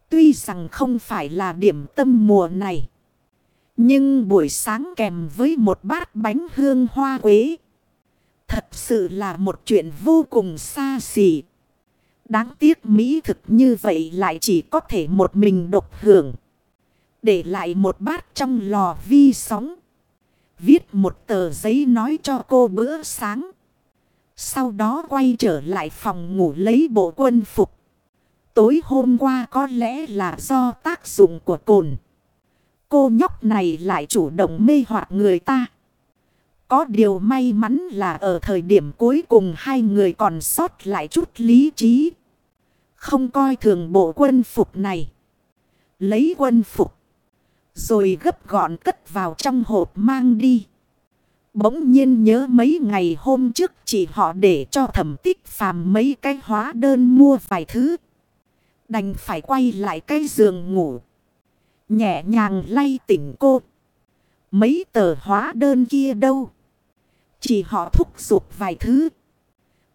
Tuy rằng không phải là điểm tâm mùa này. Nhưng buổi sáng kèm với một bát bánh hương hoa quế. Thật sự là một chuyện vô cùng xa xỉ. Đáng tiếc mỹ thực như vậy lại chỉ có thể một mình độc hưởng. Để lại một bát trong lò vi sóng. Viết một tờ giấy nói cho cô bữa sáng. Sau đó quay trở lại phòng ngủ lấy bộ quân phục. Tối hôm qua có lẽ là do tác dụng của cồn. Cô nhóc này lại chủ động mê hoặc người ta. Có điều may mắn là ở thời điểm cuối cùng hai người còn sót lại chút lý trí. Không coi thường bộ quân phục này. Lấy quân phục. Rồi gấp gọn cất vào trong hộp mang đi. Bỗng nhiên nhớ mấy ngày hôm trước chỉ họ để cho thẩm tích phàm mấy cái hóa đơn mua vài thứ. Đành phải quay lại cái giường ngủ. Nhẹ nhàng lay tỉnh cô. Mấy tờ hóa đơn kia đâu? Chỉ họ thúc giục vài thứ.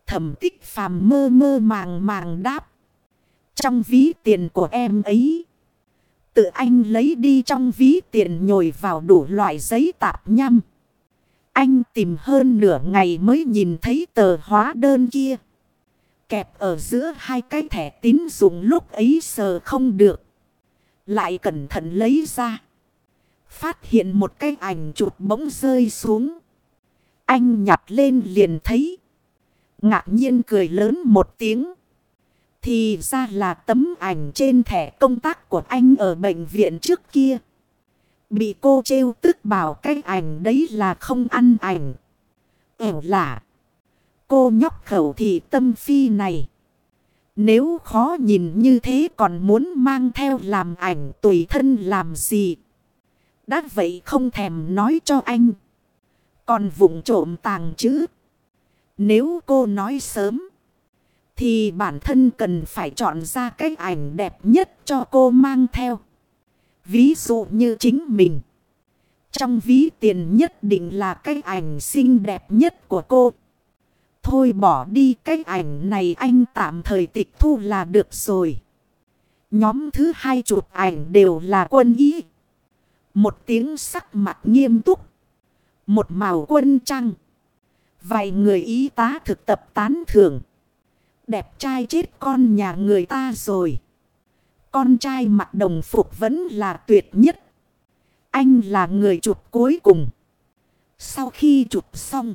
Thẩm tích phàm mơ mơ màng màng đáp. Trong ví tiền của em ấy. Tự anh lấy đi trong ví tiền nhồi vào đủ loại giấy tạp nhăm. Anh tìm hơn nửa ngày mới nhìn thấy tờ hóa đơn kia. Kẹp ở giữa hai cái thẻ tín dụng lúc ấy sờ không được. Lại cẩn thận lấy ra. Phát hiện một cái ảnh chụp bỗng rơi xuống. Anh nhặt lên liền thấy. Ngạc nhiên cười lớn một tiếng. Thì ra là tấm ảnh trên thẻ công tác của anh ở bệnh viện trước kia. Bị cô trêu tức bảo cái ảnh đấy là không ăn ảnh. Ẻo lạ. Cô nhóc khẩu thị tâm phi này. Nếu khó nhìn như thế còn muốn mang theo làm ảnh tùy thân làm gì. Đã vậy không thèm nói cho anh. Còn vụng trộm tàng chữ. Nếu cô nói sớm. Thì bản thân cần phải chọn ra cái ảnh đẹp nhất cho cô mang theo. Ví dụ như chính mình. Trong ví tiền nhất định là cái ảnh xinh đẹp nhất của cô. Thôi bỏ đi, cái ảnh này anh tạm thời tịch thu là được rồi. Nhóm thứ hai chụp ảnh đều là quân ý. Một tiếng sắc mặt nghiêm túc. Một màu quân trăng. Vài người y tá thực tập tán thưởng. Đẹp trai chết con nhà người ta rồi. Con trai mặc đồng phục vẫn là tuyệt nhất. Anh là người chụp cuối cùng. Sau khi chụp xong.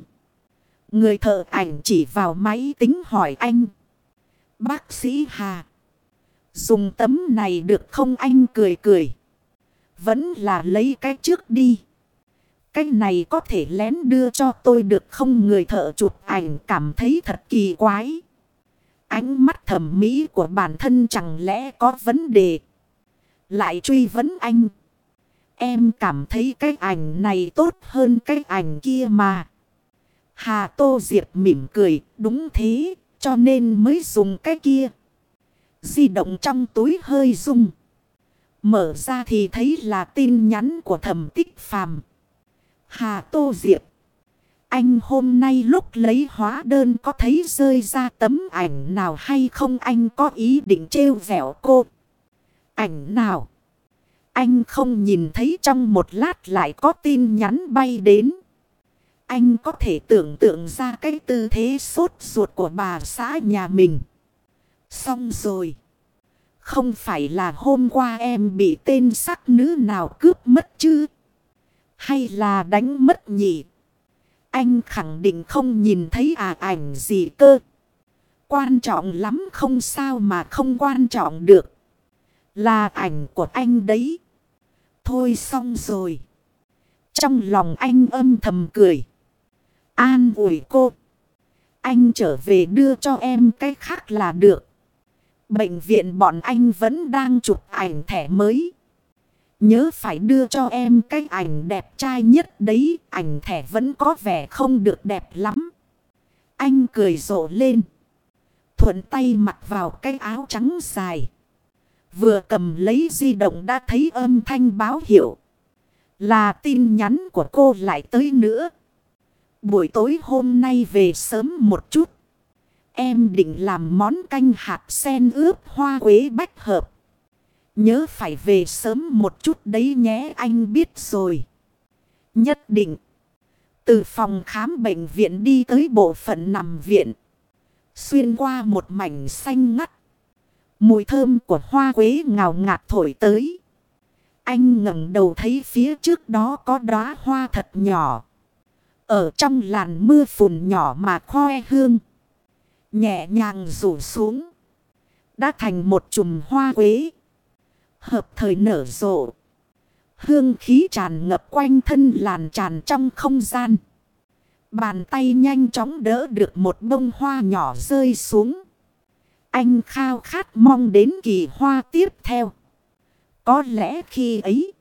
Người thợ ảnh chỉ vào máy tính hỏi anh. Bác sĩ Hà. Dùng tấm này được không anh cười cười. Vẫn là lấy cái trước đi. Cái này có thể lén đưa cho tôi được không người thợ chụp ảnh cảm thấy thật kỳ quái. Ánh mắt thẩm mỹ của bản thân chẳng lẽ có vấn đề. Lại truy vấn anh. Em cảm thấy cái ảnh này tốt hơn cái ảnh kia mà. Hà Tô Diệp mỉm cười. Đúng thế. Cho nên mới dùng cái kia. Di động trong túi hơi rung. Mở ra thì thấy là tin nhắn của thẩm tích phàm. Hà Tô Diệp. Anh hôm nay lúc lấy hóa đơn có thấy rơi ra tấm ảnh nào hay không anh có ý định trêu vẻo cô. Ảnh nào? Anh không nhìn thấy trong một lát lại có tin nhắn bay đến. Anh có thể tưởng tượng ra cái tư thế sốt ruột của bà xã nhà mình. Xong rồi. Không phải là hôm qua em bị tên sắc nữ nào cướp mất chứ? Hay là đánh mất nhỉ? Anh khẳng định không nhìn thấy à ảnh gì cơ. Quan trọng lắm không sao mà không quan trọng được. Là ảnh của anh đấy. Thôi xong rồi. Trong lòng anh âm thầm cười. An ủi cô. Anh trở về đưa cho em cái khác là được. Bệnh viện bọn anh vẫn đang chụp ảnh thẻ mới. Nhớ phải đưa cho em cái ảnh đẹp trai nhất đấy. Ảnh thẻ vẫn có vẻ không được đẹp lắm. Anh cười rộ lên. Thuận tay mặc vào cái áo trắng dài. Vừa cầm lấy di động đã thấy âm thanh báo hiệu. Là tin nhắn của cô lại tới nữa. Buổi tối hôm nay về sớm một chút. Em định làm món canh hạt sen ướp hoa quế bách hợp. Nhớ phải về sớm một chút đấy nhé, anh biết rồi. Nhất định. Từ phòng khám bệnh viện đi tới bộ phận nằm viện. Xuyên qua một mảnh xanh ngắt. Mùi thơm của hoa quế ngào ngạt thổi tới. Anh ngẩng đầu thấy phía trước đó có đóa hoa thật nhỏ. Ở trong làn mưa phùn nhỏ mà khoe hương. Nhẹ nhàng rủ xuống. Đã thành một chùm hoa quế. Hợp thời nở rộ. Hương khí tràn ngập quanh thân làn tràn trong không gian. Bàn tay nhanh chóng đỡ được một bông hoa nhỏ rơi xuống. Anh khao khát mong đến kỳ hoa tiếp theo. Có lẽ khi ấy,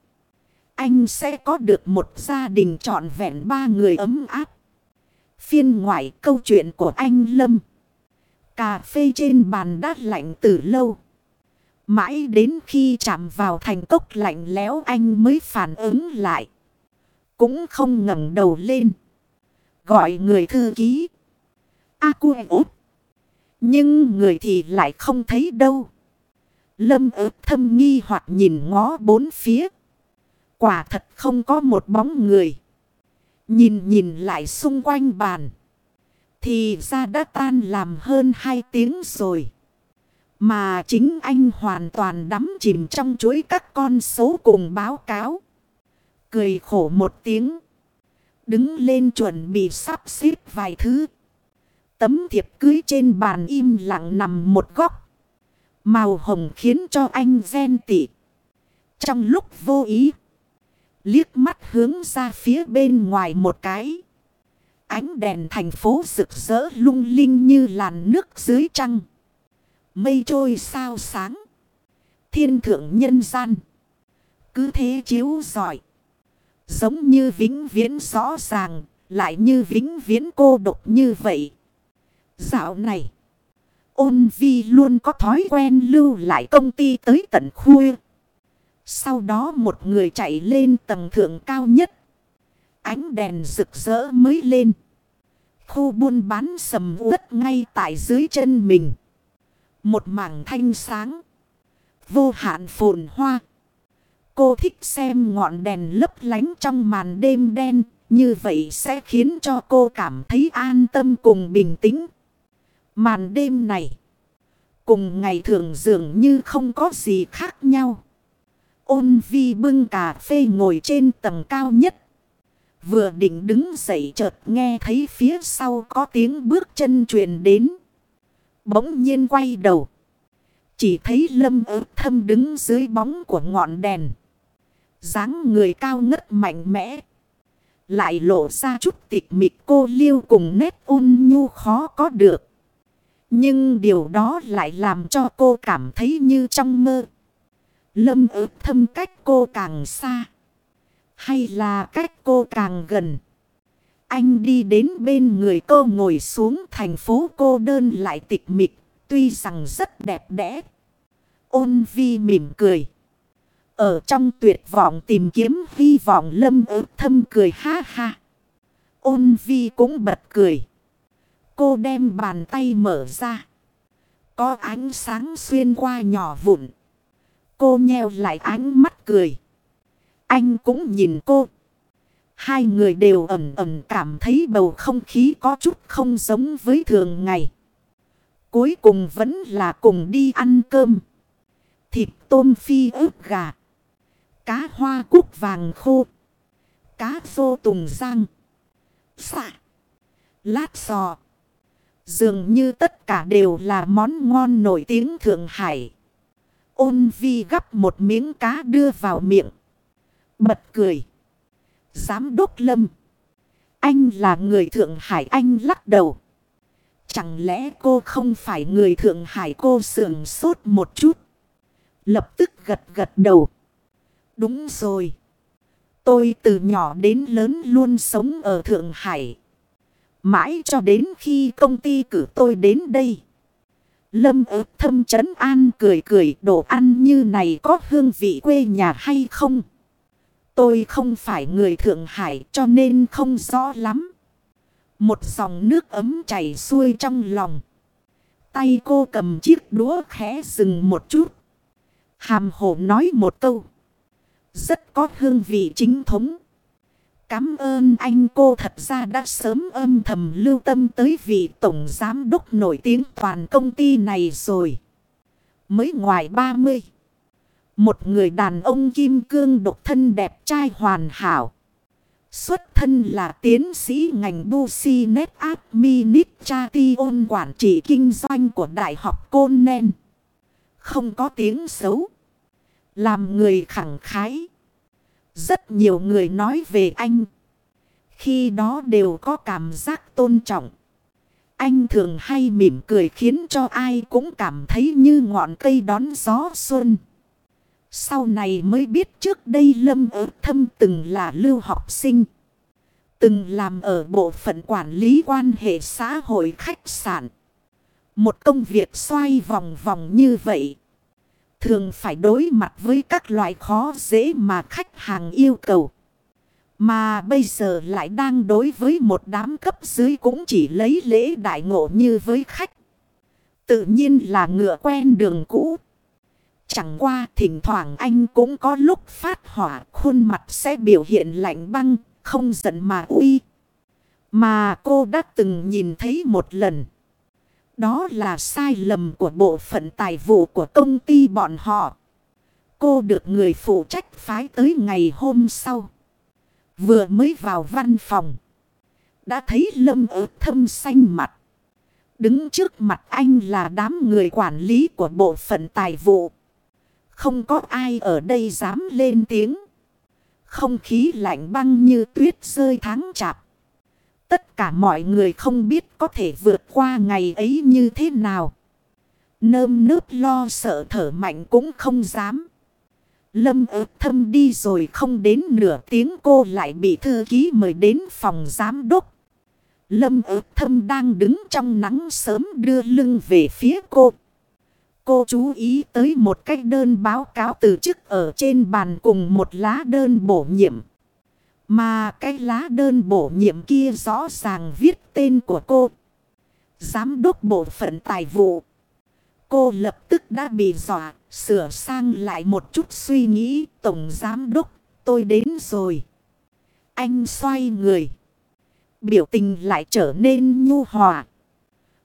anh sẽ có được một gia đình trọn vẹn ba người ấm áp. Phiên ngoại câu chuyện của anh Lâm. Cà phê trên bàn đã lạnh từ lâu. Mãi đến khi chạm vào thành cốc lạnh lẽo anh mới phản ứng lại. Cũng không ngẩng đầu lên. Gọi người thư ký. A cu út. Nhưng người thì lại không thấy đâu. Lâm ớt thâm nghi hoặc nhìn ngó bốn phía. Quả thật không có một bóng người. Nhìn nhìn lại xung quanh bàn. Thì ra đã tan làm hơn hai tiếng rồi. Mà chính anh hoàn toàn đắm chìm trong chuỗi các con số cùng báo cáo. Cười khổ một tiếng. Đứng lên chuẩn bị sắp xếp vài thứ. Tấm thiệp cưới trên bàn im lặng nằm một góc. Màu hồng khiến cho anh ghen tị. Trong lúc vô ý. Liếc mắt hướng ra phía bên ngoài một cái. Ánh đèn thành phố rực rỡ lung linh như làn nước dưới trăng. Mây trôi sao sáng. Thiên thượng nhân gian. Cứ thế chiếu giỏi. Giống như vĩnh viễn rõ ràng. Lại như vĩnh viễn cô độc như vậy. Dạo này. Ôn vi luôn có thói quen lưu lại công ty tới tận khuya. Sau đó một người chạy lên tầng thượng cao nhất. Ánh đèn rực rỡ mới lên. Khu buôn bán sầm uất ngay tại dưới chân mình. Một mảng thanh sáng. Vô hạn phồn hoa. Cô thích xem ngọn đèn lấp lánh trong màn đêm đen. Như vậy sẽ khiến cho cô cảm thấy an tâm cùng bình tĩnh. Màn đêm này. Cùng ngày thường dường như không có gì khác nhau. Ôn vi bưng cà phê ngồi trên tầng cao nhất. Vừa định đứng dậy chợt nghe thấy phía sau có tiếng bước chân truyền đến. Bỗng nhiên quay đầu. Chỉ thấy lâm ớt thâm đứng dưới bóng của ngọn đèn. dáng người cao ngất mạnh mẽ. Lại lộ ra chút tịch mịch cô liêu cùng nét ôn nhu khó có được. Nhưng điều đó lại làm cho cô cảm thấy như trong mơ. Lâm ước thâm cách cô càng xa. Hay là cách cô càng gần. Anh đi đến bên người cô ngồi xuống thành phố cô đơn lại tịch mịch. Tuy rằng rất đẹp đẽ. Ôn vi mỉm cười. Ở trong tuyệt vọng tìm kiếm hy vọng lâm ước thâm cười ha ha. Ôn vi cũng bật cười. Cô đem bàn tay mở ra. Có ánh sáng xuyên qua nhỏ vụn. Cô nheo lại ánh mắt cười. Anh cũng nhìn cô. Hai người đều ẩm ẩm cảm thấy bầu không khí có chút không giống với thường ngày. Cuối cùng vẫn là cùng đi ăn cơm. Thịt tôm phi ướp gà. Cá hoa cúc vàng khô. Cá phô tùng giang. Xạ. Lát sò. Dường như tất cả đều là món ngon nổi tiếng Thượng Hải. Ôn vi gắp một miếng cá đưa vào miệng. Bật cười. Giám đốc lâm. Anh là người Thượng Hải, anh lắc đầu. Chẳng lẽ cô không phải người Thượng Hải, cô sườn sốt một chút. Lập tức gật gật đầu. Đúng rồi. Tôi từ nhỏ đến lớn luôn sống ở Thượng Hải. Mãi cho đến khi công ty cử tôi đến đây. Lâm ớt thâm trấn an cười cười, đồ ăn như này có hương vị quê nhà hay không? Tôi không phải người Thượng Hải, cho nên không rõ lắm. Một dòng nước ấm chảy xuôi trong lòng. Tay cô cầm chiếc đũa khẽ dừng một chút. Hàm hồ nói một câu. Rất có hương vị chính thống. Cảm ơn anh cô thật ra đã sớm âm thầm lưu tâm tới vị tổng giám đốc nổi tiếng toàn công ty này rồi. Mới ngoài 30. Một người đàn ông kim cương độc thân đẹp trai hoàn hảo. Xuất thân là tiến sĩ ngành Business Administration, quản trị kinh doanh của Đại học Côn Nen. Không có tiếng xấu. Làm người khẳng khái. Rất nhiều người nói về anh. Khi đó đều có cảm giác tôn trọng. Anh thường hay mỉm cười khiến cho ai cũng cảm thấy như ngọn cây đón gió xuân. Sau này mới biết trước đây Lâm ở thâm từng là lưu học sinh. Từng làm ở bộ phận quản lý quan hệ xã hội khách sạn. Một công việc xoay vòng vòng như vậy. Thường phải đối mặt với các loại khó dễ mà khách hàng yêu cầu. Mà bây giờ lại đang đối với một đám cấp dưới cũng chỉ lấy lễ đại ngộ như với khách. Tự nhiên là ngựa quen đường cũ. Chẳng qua thỉnh thoảng anh cũng có lúc phát hỏa khuôn mặt sẽ biểu hiện lạnh băng, không giận mà uy. Mà cô đã từng nhìn thấy một lần. Đó là sai lầm của bộ phận tài vụ của công ty bọn họ. Cô được người phụ trách phái tới ngày hôm sau. Vừa mới vào văn phòng. Đã thấy lâm ớt thâm xanh mặt. Đứng trước mặt anh là đám người quản lý của bộ phận tài vụ. Không có ai ở đây dám lên tiếng. Không khí lạnh băng như tuyết rơi tháng chạp. Tất cả mọi người không biết có thể vượt qua ngày ấy như thế nào. Nơm nớp lo sợ thở mạnh cũng không dám. Lâm ớt thâm đi rồi không đến nửa tiếng cô lại bị thư ký mời đến phòng giám đốc. Lâm ớt thâm đang đứng trong nắng sớm đưa lưng về phía cô. Cô chú ý tới một cách đơn báo cáo từ chức ở trên bàn cùng một lá đơn bổ nhiệm. Mà cái lá đơn bổ nhiệm kia rõ ràng viết tên của cô. Giám đốc bộ phận tài vụ. Cô lập tức đã bị dọa, sửa sang lại một chút suy nghĩ. Tổng giám đốc, tôi đến rồi. Anh xoay người. Biểu tình lại trở nên nhu hòa.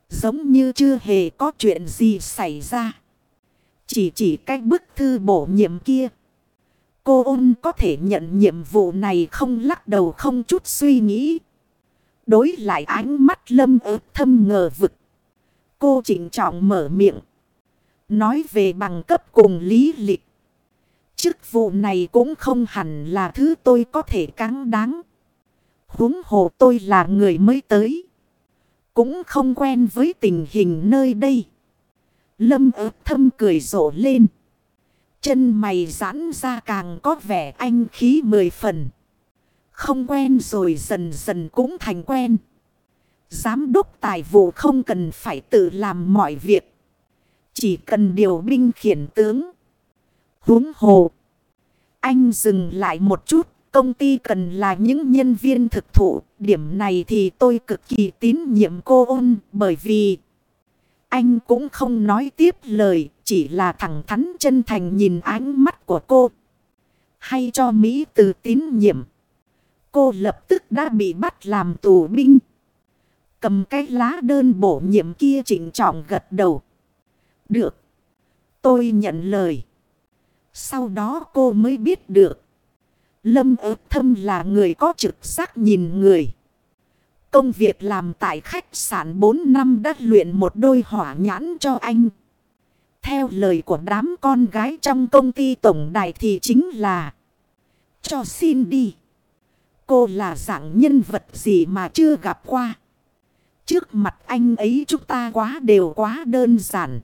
Giống như chưa hề có chuyện gì xảy ra. Chỉ chỉ cách bức thư bổ nhiệm kia. Cô ôn có thể nhận nhiệm vụ này không lắc đầu không chút suy nghĩ. Đối lại ánh mắt lâm ớt thâm ngờ vực. Cô chỉnh trọng mở miệng. Nói về bằng cấp cùng lý lịch. Chức vụ này cũng không hẳn là thứ tôi có thể cáng đáng. huống hồ tôi là người mới tới. Cũng không quen với tình hình nơi đây. Lâm ớt thâm cười rộ lên. Chân mày giãn ra càng có vẻ anh khí mười phần. Không quen rồi dần dần cũng thành quen. Giám đốc tài vụ không cần phải tự làm mọi việc. Chỉ cần điều binh khiển tướng. Huống hồ. Anh dừng lại một chút. Công ty cần là những nhân viên thực thụ. Điểm này thì tôi cực kỳ tín nhiệm cô ôn. Bởi vì anh cũng không nói tiếp lời. Chỉ là thẳng thắn chân thành nhìn ánh mắt của cô. Hay cho Mỹ từ tín nhiệm. Cô lập tức đã bị bắt làm tù binh. Cầm cái lá đơn bổ nhiệm kia chỉnh trọng gật đầu. Được. Tôi nhận lời. Sau đó cô mới biết được. Lâm ớt thâm là người có trực giác nhìn người. Công việc làm tại khách sạn 4 năm đã luyện một đôi hỏa nhãn cho anh. Theo lời của đám con gái trong công ty tổng đài thì chính là, Cho xin đi. Cô là dạng nhân vật gì mà chưa gặp qua? Trước mặt anh ấy chúng ta quá đều quá đơn giản.